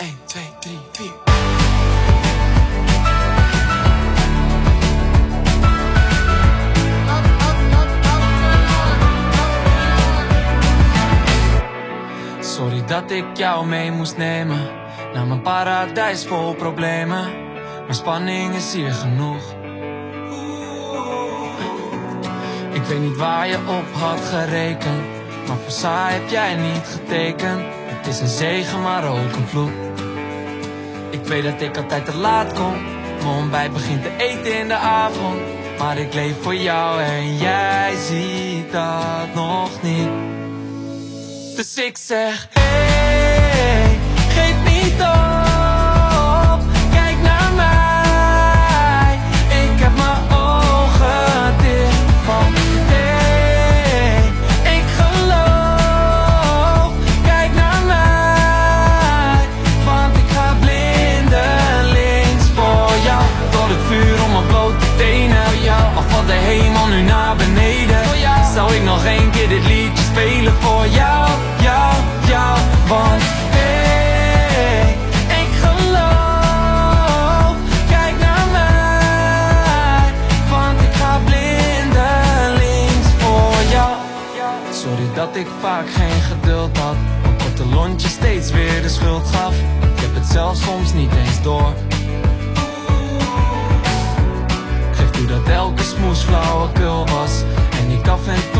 1, 2, 3, 4. Sorry dat ik jou mee moest nemen. Naar mijn paradijs vol problemen. Maar spanning is hier genoeg. Ik weet niet waar je op had gerekend Maar voor saai heb jij niet getekend Het is een zegen maar ook een vloek. Ik weet dat ik altijd te laat kom. Mijn ontbijt begint te eten in de avond. Maar ik leef voor jou en jij ziet dat nog niet. Dus ik zeg, hey, de hemel nu naar beneden, voor jou. Zou ik nog één keer dit liedje spelen voor jou, jou, jou, want hey, ik geloof. Kijk naar mij, want ik ga blindelings voor jou. Sorry dat ik vaak geen geduld had, ook op de lontje steeds weer de schuld gaf. Ik heb het zelf soms niet eens door. En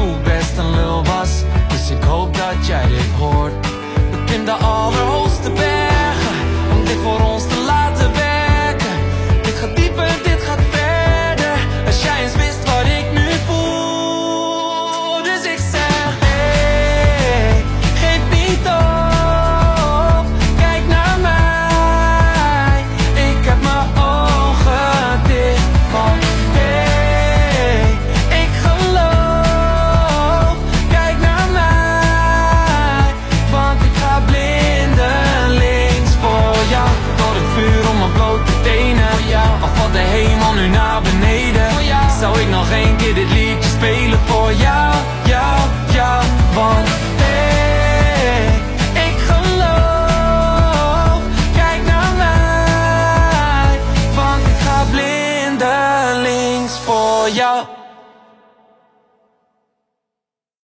geen keer dit liedje spelen voor jou, jou, jou. Want hey, ik geloof, kijk naar mij. Want ik ga blindelings voor jou.